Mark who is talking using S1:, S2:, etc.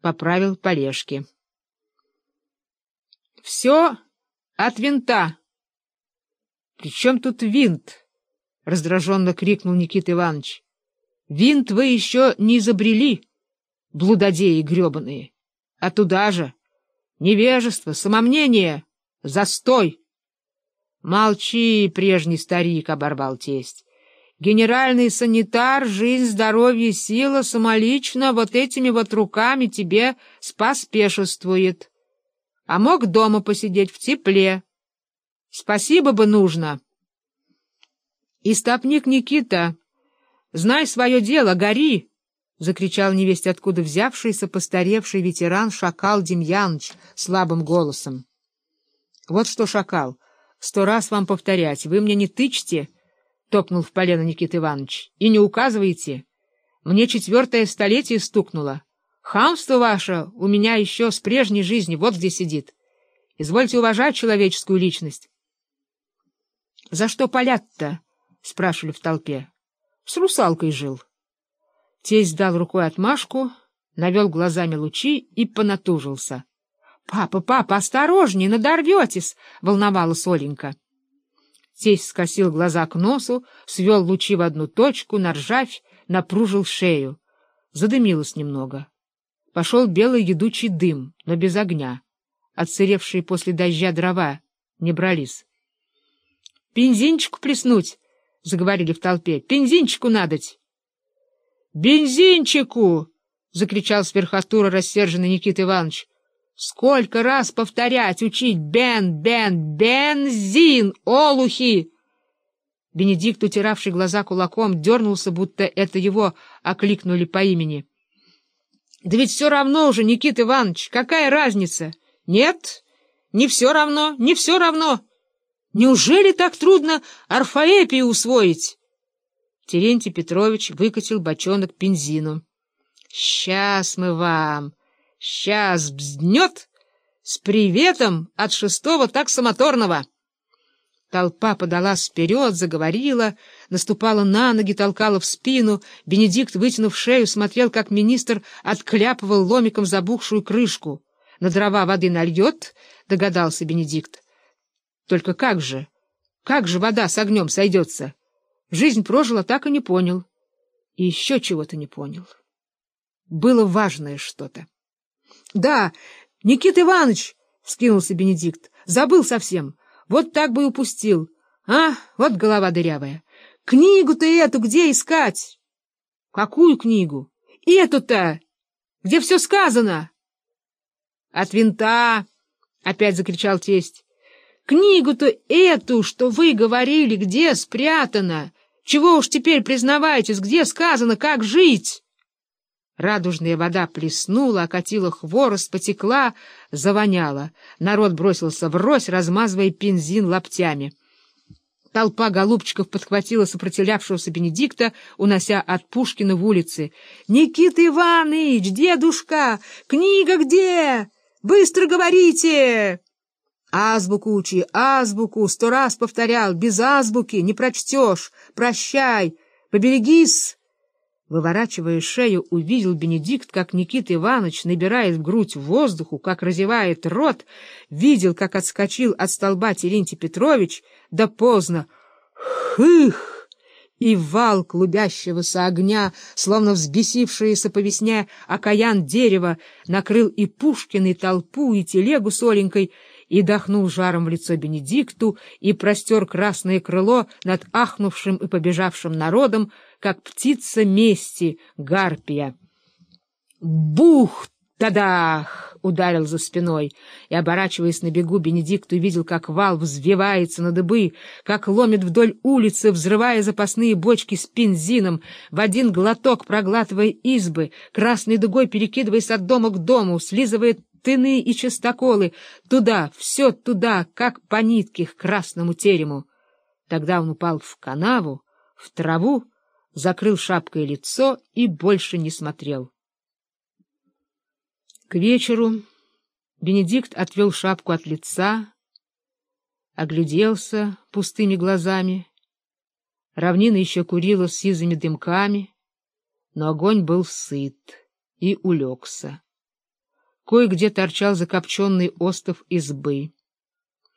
S1: поправил полежки. — Все от винта. — При чем тут винт? — раздраженно крикнул Никита Иванович. — Винт вы еще не изобрели, блудодеи гребаные. А туда же невежество, самомнение, застой. — Молчи, прежний старик, — оборвал тесть. Генеральный санитар, жизнь, здоровье, сила самолично вот этими вот руками тебе споспешествует. А мог дома посидеть в тепле. Спасибо бы нужно. Истопник Никита, знай свое дело, гори! — закричал невесть откуда взявшийся постаревший ветеран Шакал Демьяныч слабым голосом. — Вот что, Шакал, сто раз вам повторять, вы мне не тычьте, —— топнул в полено Никита Иванович. — И не указывайте. Мне четвертое столетие стукнуло. Хамство ваше у меня еще с прежней жизни вот где сидит. Извольте уважать человеческую личность. — За что палят-то? — спрашивали в толпе. — С русалкой жил. Тесть дал рукой отмашку, навел глазами лучи и понатужился. — Папа, папа, осторожней, надорветесь! — волновалась Оленька. Тесть скосил глаза к носу, свел лучи в одну точку, на ржавь, напружил шею. Задымилось немного. Пошел белый едучий дым, но без огня. Отсыревшие после дождя дрова не брались. — Бензинчику плеснуть! — заговорили в толпе. — Бензинчику надоть! — Бензинчику! — закричал с верхотура рассерженный Никита Иванович. Сколько раз повторять, учить «бен, бен, бензин, олухи!» Бенедикт, утиравший глаза кулаком, дернулся, будто это его окликнули по имени. — Да ведь все равно уже, Никита Иванович, какая разница? — Нет, не все равно, не все равно. Неужели так трудно орфоэпию усвоить? Терентий Петрович выкатил бочонок бензину. — Сейчас мы вам... Сейчас бзднет с приветом от шестого таксомоторного. Толпа подалась вперед, заговорила, наступала на ноги, толкала в спину. Бенедикт, вытянув шею, смотрел, как министр откляпывал ломиком забухшую крышку. На дрова воды нальет, догадался Бенедикт. Только как же, как же вода с огнем сойдется? Жизнь прожила, так и не понял. И еще чего-то не понял. Было важное что-то. — Да, Никита Иванович! — скинулся Бенедикт. — Забыл совсем. Вот так бы и упустил. А, вот голова дырявая. Книгу-то эту где искать? — Какую книгу? — Эту-то! Где все сказано? — От винта! — опять закричал тесть. — Книгу-то эту, что вы говорили, где спрятана? Чего уж теперь признавайтесь, где сказано, как жить? Радужная вода плеснула, окатила хворост, потекла, завоняла. Народ бросился врозь, размазывая бензин лаптями. Толпа голубчиков подхватила сопротивлявшегося Бенедикта, унося от Пушкина в улицы. — Никита Иванович, дедушка, книга где? Быстро говорите! Азбуку учи, азбуку, сто раз повторял, без азбуки не прочтешь, прощай, поберегись! Выворачивая шею, увидел Бенедикт, как Никита Иванович набирает в грудь воздуху, как разевает рот, видел, как отскочил от столба Терентий Петрович, да поздно. Хых! И вал клубящегося огня, словно взбесившиеся по весне окаян дерева, накрыл и Пушкина, и толпу, и телегу с Оленькой, и дохнул жаром в лицо Бенедикту, и простер красное крыло над ахнувшим и побежавшим народом, как птица мести, гарпия. «Бух! Тадах!» — ударил за спиной, и, оборачиваясь на бегу, Бенедикт увидел, как вал взвивается на дыбы, как ломит вдоль улицы, взрывая запасные бочки с бензином, в один глоток проглатывая избы, красной дугой перекидываясь от дома к дому, слизывая тыны и частоколы, туда, все туда, как по нитке к красному терему. Тогда он упал в канаву, в траву, закрыл шапкой лицо и больше не смотрел. К вечеру Бенедикт отвел шапку от лица, огляделся пустыми глазами. Равнина еще курила с сизыми дымками, но огонь был сыт и улегся. Кое-где торчал закопченный остов избы.